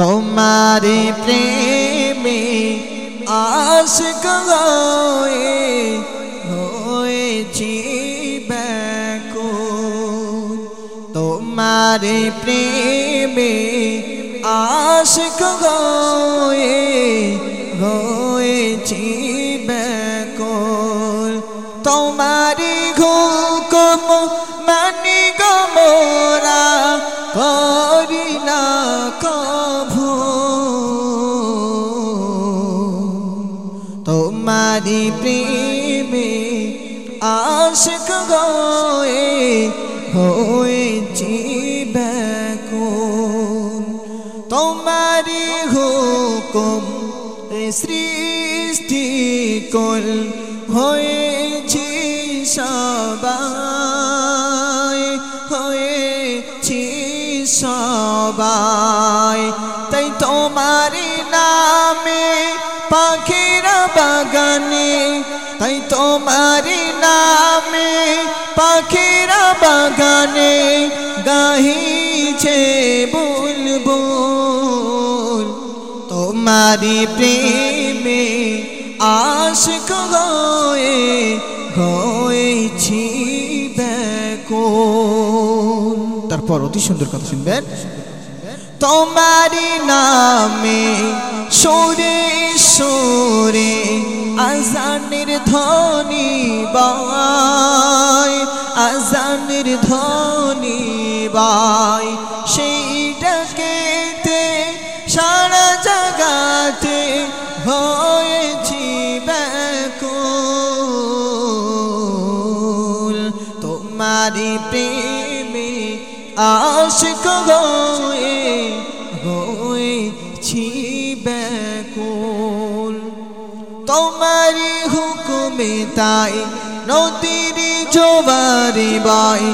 তোমারি প্রেমে আশক হয়ে হয়েছি ব্যাকুল তোমারি প্রেমে আশক হয়ে হয়েছি ব্যাকুল তোমারি প্রেমে আশক গয়ে হয়েছি ব্যাকুল। তোমারি হুকুম সৃষ্টি কল হয়েছি সবাই হয়েছি সবাই। তাই তোমারি নামে বাগানে তাই তোমারি নামে পাখিরা বাগানে গাহিছে বুলবুল। তোমারি প্রেমে আশক হয়ে হয়েছি ব্যাকুল। তারপর অতি সুন্দর কথা শুনবেন। তোমারি নামে সুরে সুরে আজানের ধ্বনি বাই আজানের ধ্বনি বাই সেইটাকে সারা জাগাতে হয়েছি ব্যাকুল। তোমারি প্রেমে আশক হয়ে তোমারি হুকুমে তাই, নদীর জোবারি বাই,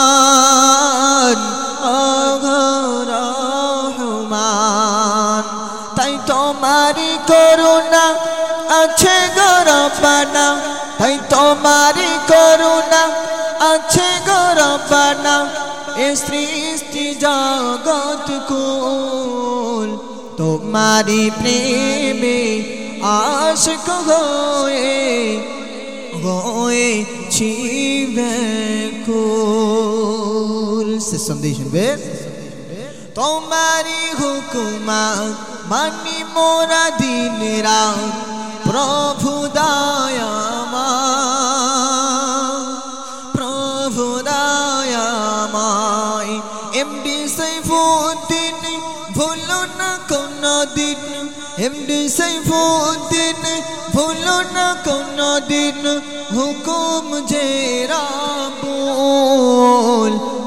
অগরহমান অগরহমান। তাই তোমারি করুণা আছে গরবানা তাই তোমারি করুণা আছে গরবানা এ সৃষ্টি জগৎ কুল তোমারি প্রেমে আশক হয়ে হয়েছি ব্যাকুল সে সন্দেশ শুনবে তোমারি হুকুমা মানি মোরা দিন রাত প্রভু দয়ামা প্রভু দয়ামাই এমডি সাইফুদ্দিন ভুলো না কোনো দিন এমডি সাইফুদ্দিন ভুলো না কোনো দিন হুকুম যে রাবুল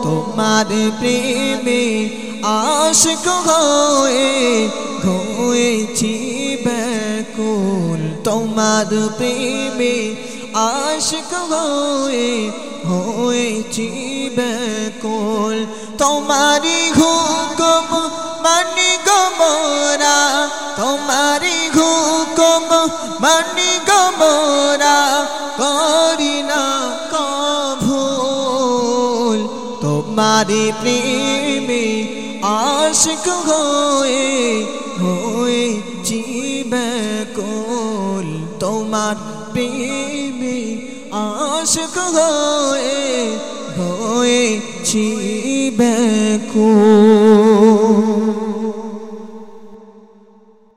তোমার প্রেমে আশক হয়ে হয়েছি ব্যাকুল তোমার প্রেমে আশক হয়ে হয়েছি ব্যাকুল তোমারি হুকুম তোমারি হুকুম মানি গমরা করি না কভুল তোমারি প্রেমে আশক হয়ে হয়েছি ব্যাকুল তোমার প্রেমে আশক হয়ে হয়েছি ব্যাকুল